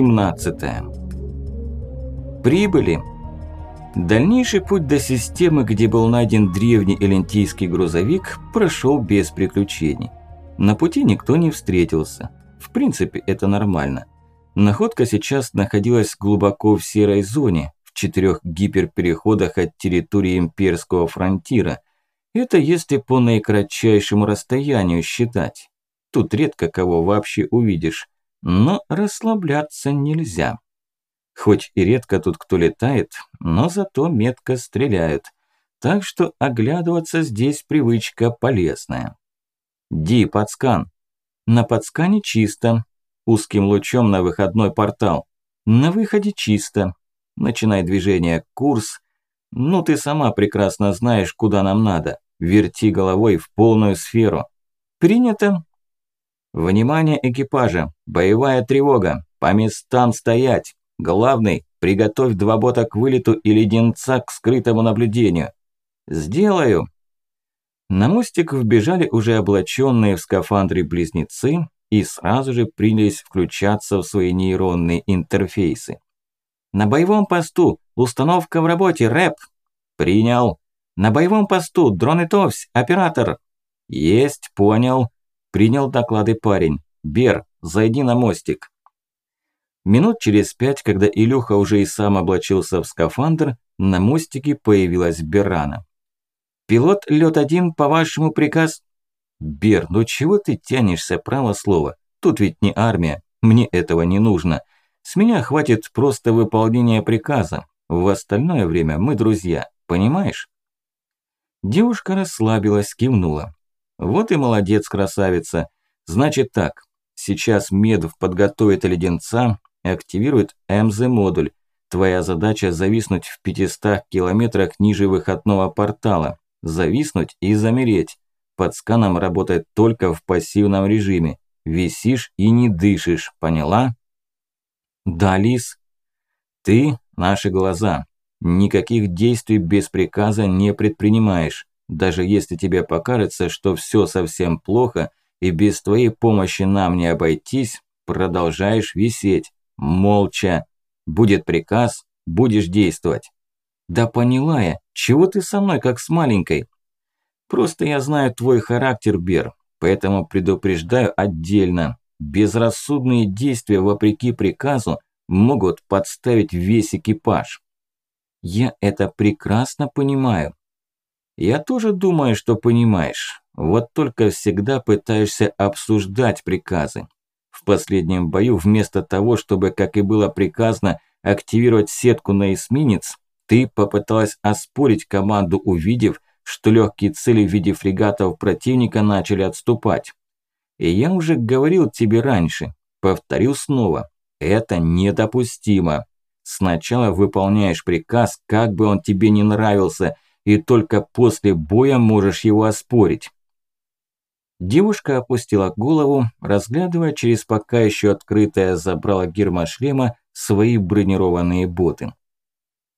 Глава 17 Прибыли. Дальнейший путь до системы, где был найден древний элентийский грузовик, прошел без приключений. На пути никто не встретился. В принципе, это нормально. Находка сейчас находилась глубоко в серой зоне, в четырех гиперпереходах от территории имперского фронтира. Это если по наикратчайшему расстоянию считать. Тут редко кого вообще увидишь. Но расслабляться нельзя. Хоть и редко тут кто летает, но зато метко стреляют. Так что оглядываться здесь привычка полезная. Ди, подскан. На подскане чисто. Узким лучом на выходной портал. На выходе чисто. Начинай движение, курс. Ну, ты сама прекрасно знаешь, куда нам надо. Верти головой в полную сферу. Принято. Внимание экипажа! Боевая тревога! По местам стоять! Главный, приготовь два бота к вылету и леденца к скрытому наблюдению. Сделаю! На мостик вбежали уже облаченные в скафандры близнецы и сразу же принялись включаться в свои нейронные интерфейсы. На боевом посту, установка в работе, рэп. Принял. На боевом посту, дрон и товсь, оператор. Есть, понял. Принял доклады парень. «Бер, зайди на мостик». Минут через пять, когда Илюха уже и сам облачился в скафандр, на мостике появилась Берана. «Пилот Лёд-1, по вашему приказ...» «Бер, ну чего ты тянешься, право слово? Тут ведь не армия, мне этого не нужно. С меня хватит просто выполнения приказа. В остальное время мы друзья, понимаешь?» Девушка расслабилась, кивнула. Вот и молодец, красавица. Значит так, сейчас Медов подготовит леденца, активирует МЗ-модуль. Твоя задача зависнуть в 500 километрах ниже выходного портала. Зависнуть и замереть. Под сканом работать только в пассивном режиме. Висишь и не дышишь, поняла? Да, Лис. Ты – наши глаза. Никаких действий без приказа не предпринимаешь. Даже если тебе покажется, что все совсем плохо и без твоей помощи нам не обойтись, продолжаешь висеть, молча. Будет приказ, будешь действовать. Да поняла я, чего ты со мной как с маленькой? Просто я знаю твой характер, Бер, поэтому предупреждаю отдельно. Безрассудные действия вопреки приказу могут подставить весь экипаж. Я это прекрасно понимаю. Я тоже думаю, что понимаешь. Вот только всегда пытаешься обсуждать приказы. В последнем бою вместо того, чтобы, как и было приказано, активировать сетку на эсминец, ты попыталась оспорить команду, увидев, что легкие цели в виде фрегатов противника начали отступать. И я уже говорил тебе раньше, повторю снова, это недопустимо. Сначала выполняешь приказ, как бы он тебе не нравился – и только после боя можешь его оспорить. Девушка опустила голову, разглядывая через пока еще открытое забрало гермошлема свои бронированные боты.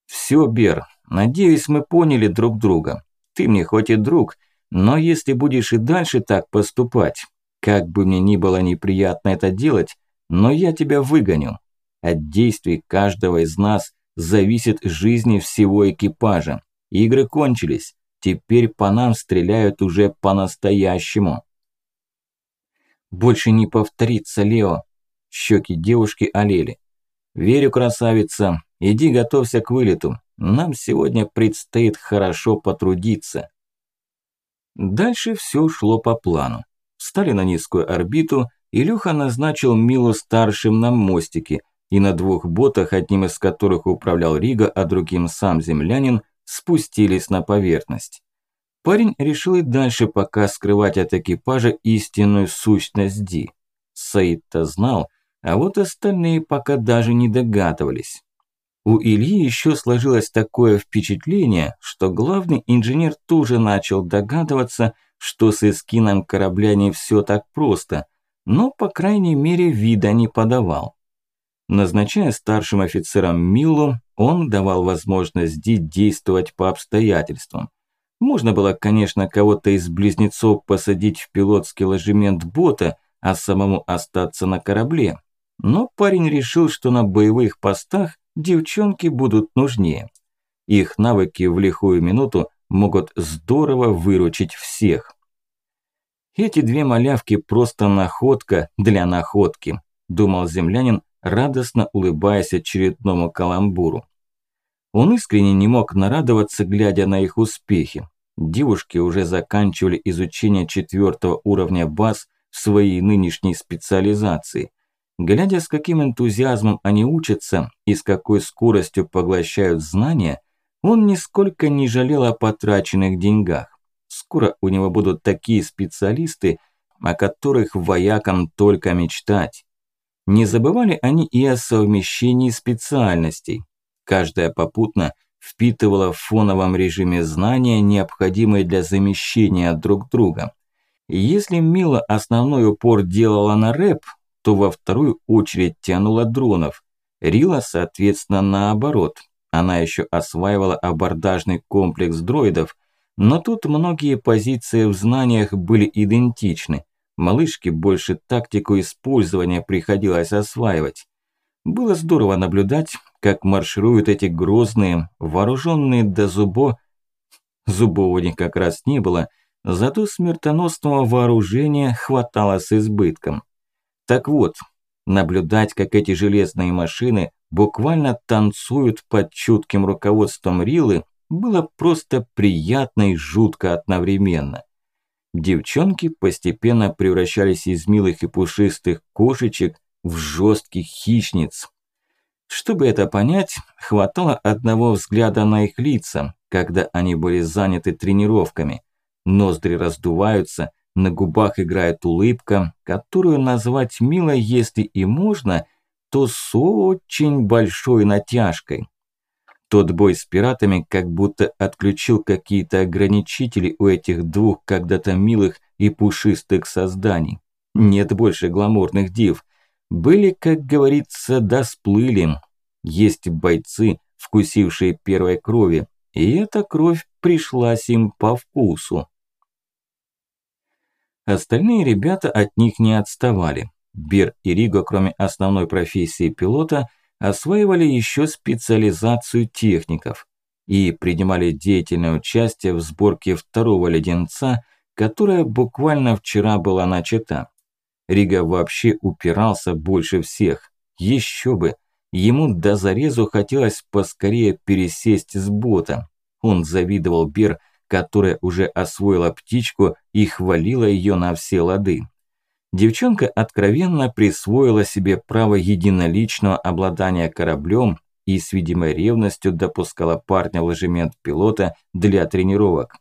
«Все, Бер, надеюсь, мы поняли друг друга. Ты мне хоть и друг, но если будешь и дальше так поступать, как бы мне ни было неприятно это делать, но я тебя выгоню. От действий каждого из нас зависит жизни всего экипажа. Игры кончились. Теперь по нам стреляют уже по-настоящему. Больше не повторится, Лео. Щеки девушки олели. Верю, красавица. Иди готовься к вылету. Нам сегодня предстоит хорошо потрудиться. Дальше все шло по плану. Встали на низкую орбиту, Илюха назначил Милу старшим на мостике, и на двух ботах, одним из которых управлял Рига, а другим сам землянин, спустились на поверхность. Парень решил и дальше пока скрывать от экипажа истинную сущность Ди. Саид-то знал, а вот остальные пока даже не догадывались. У Ильи еще сложилось такое впечатление, что главный инженер тоже начал догадываться, что с эскином корабля не все так просто, но, по крайней мере, вида не подавал. Назначая старшим офицером Милу, он давал возможность Ди действовать по обстоятельствам. Можно было, конечно, кого-то из близнецов посадить в пилотский ложемент бота, а самому остаться на корабле. Но парень решил, что на боевых постах девчонки будут нужнее. Их навыки в лихую минуту могут здорово выручить всех. Эти две малявки просто находка для находки, думал землянин, радостно улыбаясь очередному каламбуру. Он искренне не мог нарадоваться, глядя на их успехи. Девушки уже заканчивали изучение четвертого уровня баз в своей нынешней специализации. Глядя, с каким энтузиазмом они учатся и с какой скоростью поглощают знания, он нисколько не жалел о потраченных деньгах. Скоро у него будут такие специалисты, о которых воякам только мечтать. Не забывали они и о совмещении специальностей. Каждая попутно впитывала в фоновом режиме знания, необходимые для замещения друг друга. Если Мила основной упор делала на рэп, то во вторую очередь тянула дронов. Рила, соответственно, наоборот. Она еще осваивала абордажный комплекс дроидов, но тут многие позиции в знаниях были идентичны. Малышке больше тактику использования приходилось осваивать. Было здорово наблюдать, как маршируют эти грозные, вооруженные до зубо... Зубов у них как раз не было, зато смертоносного вооружения хватало с избытком. Так вот, наблюдать, как эти железные машины буквально танцуют под чутким руководством Рилы, было просто приятно и жутко одновременно. Девчонки постепенно превращались из милых и пушистых кошечек в жестких хищниц. Чтобы это понять, хватало одного взгляда на их лица, когда они были заняты тренировками. Ноздри раздуваются, на губах играет улыбка, которую назвать милой, если и можно, то с очень большой натяжкой. Тот бой с пиратами как будто отключил какие-то ограничители у этих двух когда-то милых и пушистых созданий. Нет больше гламурных див. Были, как говорится, досплыли. Есть бойцы, вкусившие первой крови, и эта кровь пришлась им по вкусу. Остальные ребята от них не отставали. Бер и Риго, кроме основной профессии пилота – осваивали еще специализацию техников и принимали деятельное участие в сборке второго леденца, которая буквально вчера была начата. Рига вообще упирался больше всех. Еще бы, ему до зарезу хотелось поскорее пересесть с бота. Он завидовал Бер, которая уже освоила птичку и хвалила ее на все лады. Девчонка откровенно присвоила себе право единоличного обладания кораблем и с видимой ревностью допускала парня в ложемент пилота для тренировок.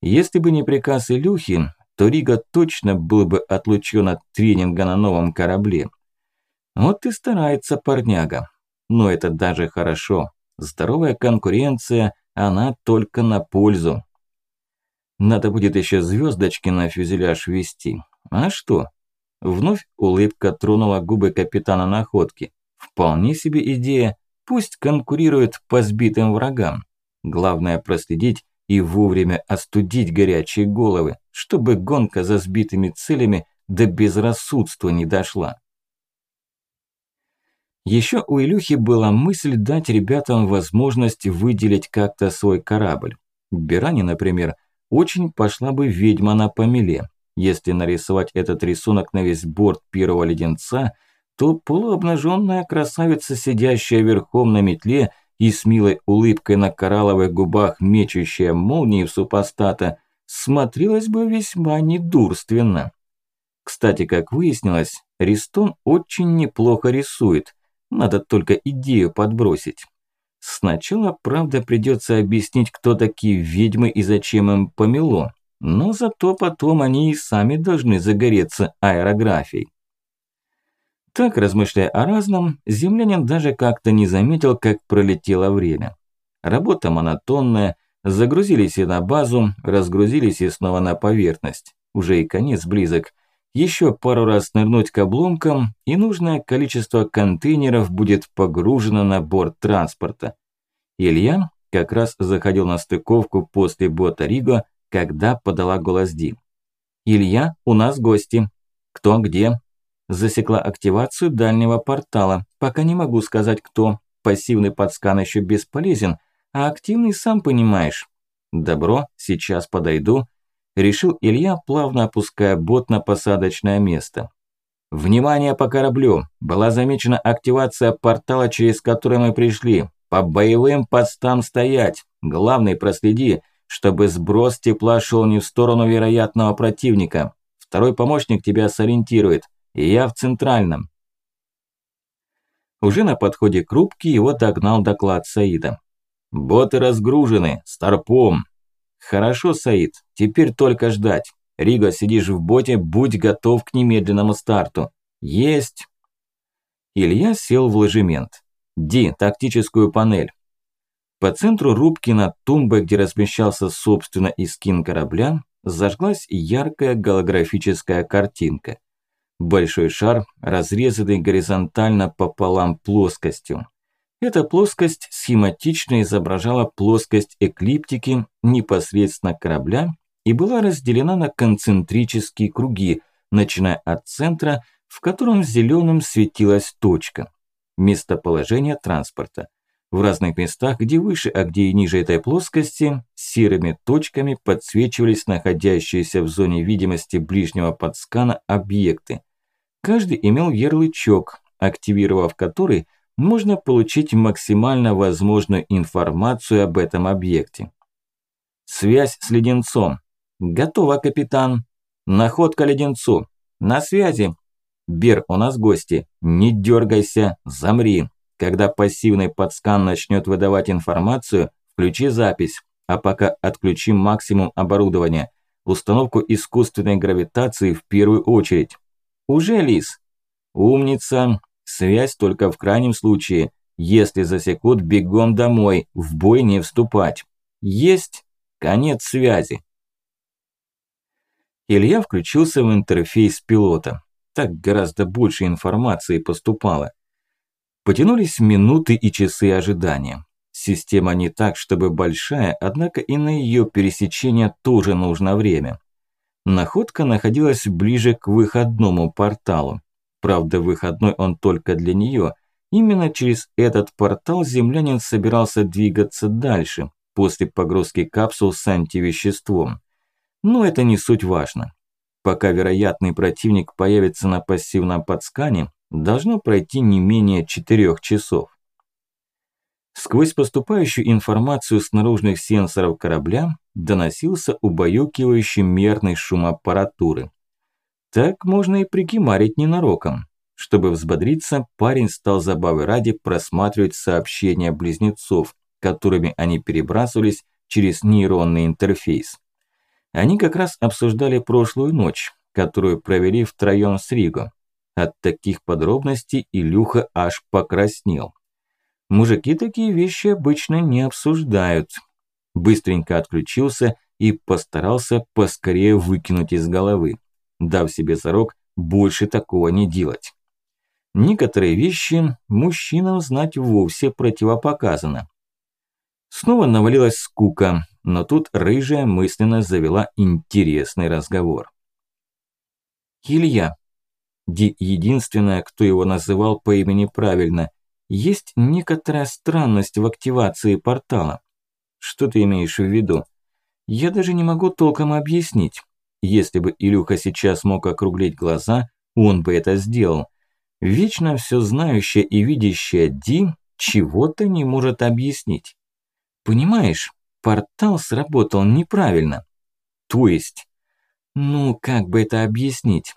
Если бы не приказ Илюхи, то Рига точно был бы отлучен от тренинга на новом корабле. Вот и старается парняга. Но это даже хорошо. Здоровая конкуренция, она только на пользу. Надо будет еще звездочки на фюзеляж ввести. А что? Вновь улыбка тронула губы капитана находки. Вполне себе идея. Пусть конкурирует по сбитым врагам. Главное проследить и вовремя остудить горячие головы, чтобы гонка за сбитыми целями до безрассудства не дошла. Еще у Илюхи была мысль дать ребятам возможность выделить как-то свой корабль. Биране, например, очень пошла бы ведьма на помеле, если нарисовать этот рисунок на весь борт первого леденца, то полуобнаженная красавица, сидящая верхом на метле и с милой улыбкой на коралловых губах, мечущая молнии в супостата, смотрелась бы весьма недурственно. Кстати, как выяснилось, Ристон очень неплохо рисует, надо только идею подбросить. Сначала, правда, придется объяснить, кто такие ведьмы и зачем им помело но зато потом они и сами должны загореться аэрографией. Так, размышляя о разном, землянин даже как-то не заметил, как пролетело время. Работа монотонная, загрузились и на базу, разгрузились и снова на поверхность. Уже и конец близок. Еще пару раз нырнуть к обломкам, и нужное количество контейнеров будет погружено на борт транспорта. Илья как раз заходил на стыковку после бота Риго, когда подала голос Ди. «Илья, у нас гости. Кто где?» засекла активацию дальнего портала. Пока не могу сказать, кто. Пассивный подскан еще бесполезен, а активный сам понимаешь. Добро, сейчас подойду. Решил Илья, плавно опуская бот на посадочное место. Внимание по кораблю! Была замечена активация портала, через который мы пришли. По боевым постам стоять. Главный проследи, чтобы сброс тепла шел не в сторону вероятного противника. Второй помощник тебя сориентирует. И я в центральном. Уже на подходе к рубке его догнал доклад Саида. «Боты разгружены, старпом». «Хорошо, Саид, теперь только ждать. Риго, сидишь в боте, будь готов к немедленному старту». «Есть». Илья сел в ложемент. «Ди, тактическую панель». По центру рубки над тумбой, где размещался собственно и скин корабля, зажглась яркая голографическая картинка. Большой шар, разрезанный горизонтально пополам плоскостью. Эта плоскость схематично изображала плоскость эклиптики непосредственно корабля и была разделена на концентрические круги, начиная от центра, в котором зеленым светилась точка. Местоположение транспорта. В разных местах, где выше, а где и ниже этой плоскости, серыми точками подсвечивались находящиеся в зоне видимости ближнего подскана объекты. Каждый имел ярлычок, активировав который, можно получить максимально возможную информацию об этом объекте. Связь с леденцом. Готово, капитан. Находка леденцу. На связи. Бер, у нас гости. Не дергайся, замри. Когда пассивный подскан начнет выдавать информацию, включи запись, а пока отключим максимум оборудования. Установку искусственной гравитации в первую очередь. Уже, Лис? Умница. Связь только в крайнем случае. Если засекут, бегом домой, в бой не вступать. Есть. Конец связи. Илья включился в интерфейс пилота. Так гораздо больше информации поступало. Потянулись минуты и часы ожидания. Система не так, чтобы большая, однако и на ее пересечение тоже нужно время. Находка находилась ближе к выходному порталу. Правда, выходной он только для нее. Именно через этот портал землянин собирался двигаться дальше, после погрузки капсул с антивеществом. Но это не суть важно. Пока вероятный противник появится на пассивном подскане, должно пройти не менее четырех часов. Сквозь поступающую информацию с наружных сенсоров корабля доносился убаюкивающий мерный шум аппаратуры. Так можно и прикимарить ненароком. Чтобы взбодриться, парень стал забавы ради просматривать сообщения близнецов, которыми они перебрасывались через нейронный интерфейс. Они как раз обсуждали прошлую ночь, которую провели втроем с Риго. От таких подробностей Илюха аж покраснел. Мужики такие вещи обычно не обсуждают. Быстренько отключился и постарался поскорее выкинуть из головы, дав себе зарок больше такого не делать. Некоторые вещи мужчинам знать вовсе противопоказано. Снова навалилась скука, но тут рыжая мысленно завела интересный разговор. Илья, единственная, кто его называл по имени правильно. Есть некоторая странность в активации портала. Что ты имеешь в виду? Я даже не могу толком объяснить. Если бы Илюха сейчас мог округлить глаза, он бы это сделал. Вечно все знающая и видящая Ди чего-то не может объяснить. Понимаешь, портал сработал неправильно. То есть, ну как бы это объяснить?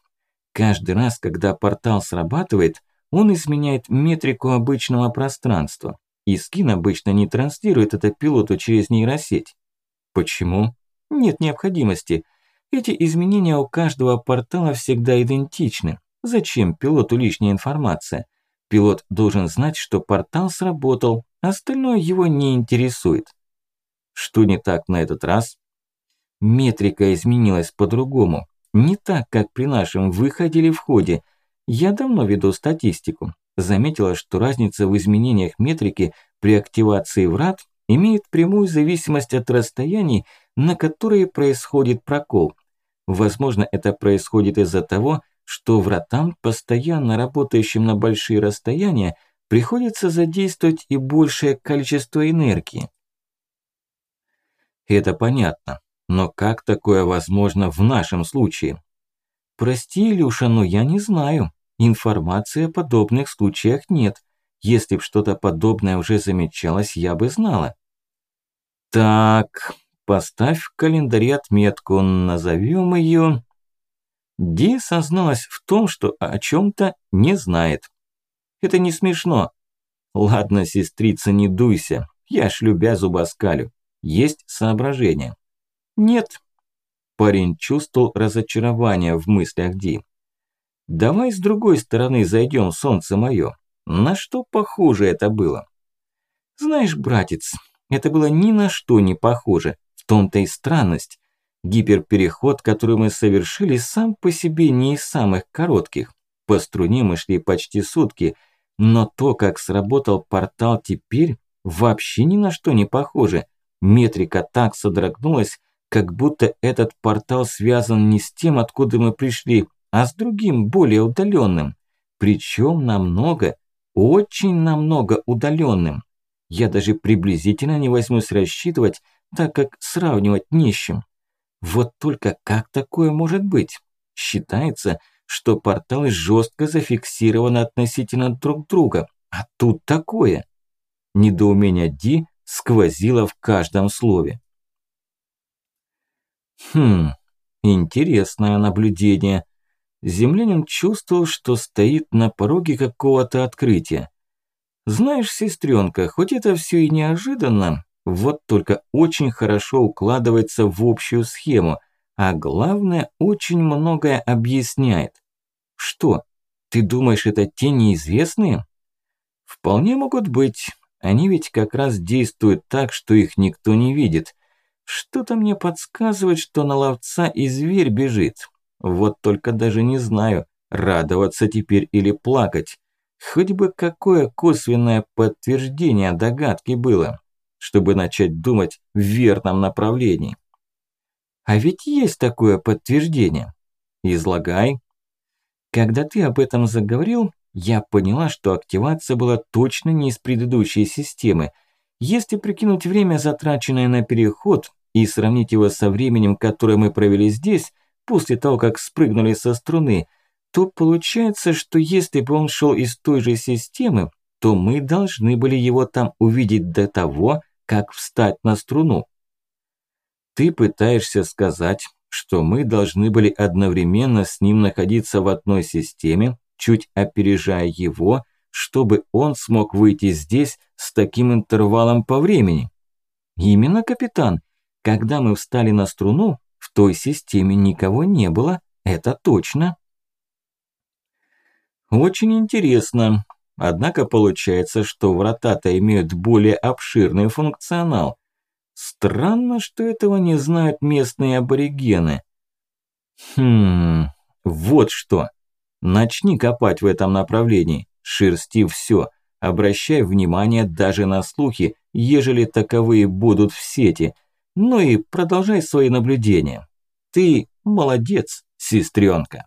Каждый раз, когда портал срабатывает, он изменяет метрику обычного пространства. И скин обычно не транслирует это пилоту через нейросеть. Почему? Нет необходимости. Эти изменения у каждого портала всегда идентичны. Зачем пилоту лишняя информация? Пилот должен знать, что портал сработал, остальное его не интересует. Что не так на этот раз? Метрика изменилась по-другому. Не так, как при нашем выходе или входе. Я давно веду статистику. Заметила, что разница в изменениях метрики при активации врат имеет прямую зависимость от расстояний, на которые происходит прокол. Возможно, это происходит из-за того, что вратам, постоянно работающим на большие расстояния, приходится задействовать и большее количество энергии. Это понятно, но как такое возможно в нашем случае? Прости, Илюша, но я не знаю. Информации о подобных случаях нет. Если б что-то подобное уже замечалось, я бы знала. Так, поставь в календаре отметку, назовем ее... Ди созналась в том, что о чем-то не знает. Это не смешно. Ладно, сестрица, не дуйся. Я ж любя зубоскалю. Есть соображение? Нет. Парень чувствовал разочарование в мыслях Ди. Давай с другой стороны зайдем, солнце мое. На что похоже это было? Знаешь, братец, это было ни на что не похоже. В том-то и странность. Гиперпереход, который мы совершили, сам по себе не из самых коротких. По струне мы шли почти сутки, но то, как сработал портал теперь, вообще ни на что не похоже. Метрика так содрогнулась, как будто этот портал связан не с тем, откуда мы пришли, а с другим, более удаленным. Причем намного, очень намного удаленным. Я даже приблизительно не возьмусь рассчитывать, так как сравнивать не с чем. Вот только как такое может быть? Считается, что порталы жестко зафиксированы относительно друг друга, а тут такое. Недоумение Ди сквозило в каждом слове. Хм, интересное наблюдение. Землянин чувствовал, что стоит на пороге какого-то открытия. Знаешь, сестренка, хоть это все и неожиданно, вот только очень хорошо укладывается в общую схему, а главное, очень многое объясняет. Что, ты думаешь, это те неизвестные? Вполне могут быть. Они ведь как раз действуют так, что их никто не видит. Что-то мне подсказывает, что на ловца и зверь бежит. Вот только даже не знаю, радоваться теперь или плакать. Хоть бы какое косвенное подтверждение догадки было, чтобы начать думать в верном направлении. А ведь есть такое подтверждение. Излагай. Когда ты об этом заговорил, я поняла, что активация была точно не из предыдущей системы. Если прикинуть время, затраченное на переход, и сравнить его со временем, которое мы провели здесь, после того, как спрыгнули со струны, то получается, что если бы он шел из той же системы, то мы должны были его там увидеть до того, как встать на струну. Ты пытаешься сказать, что мы должны были одновременно с ним находиться в одной системе, чуть опережая его, чтобы он смог выйти здесь с таким интервалом по времени. Именно, капитан. Когда мы встали на струну, в той системе никого не было, это точно. Очень интересно. Однако получается, что врата-то имеют более обширный функционал. Странно, что этого не знают местные аборигены. Хм, вот что. Начни копать в этом направлении, шерсти все, обращай внимание даже на слухи, ежели таковые будут в сети. Ну и продолжай свои наблюдения. Ты молодец, сестренка.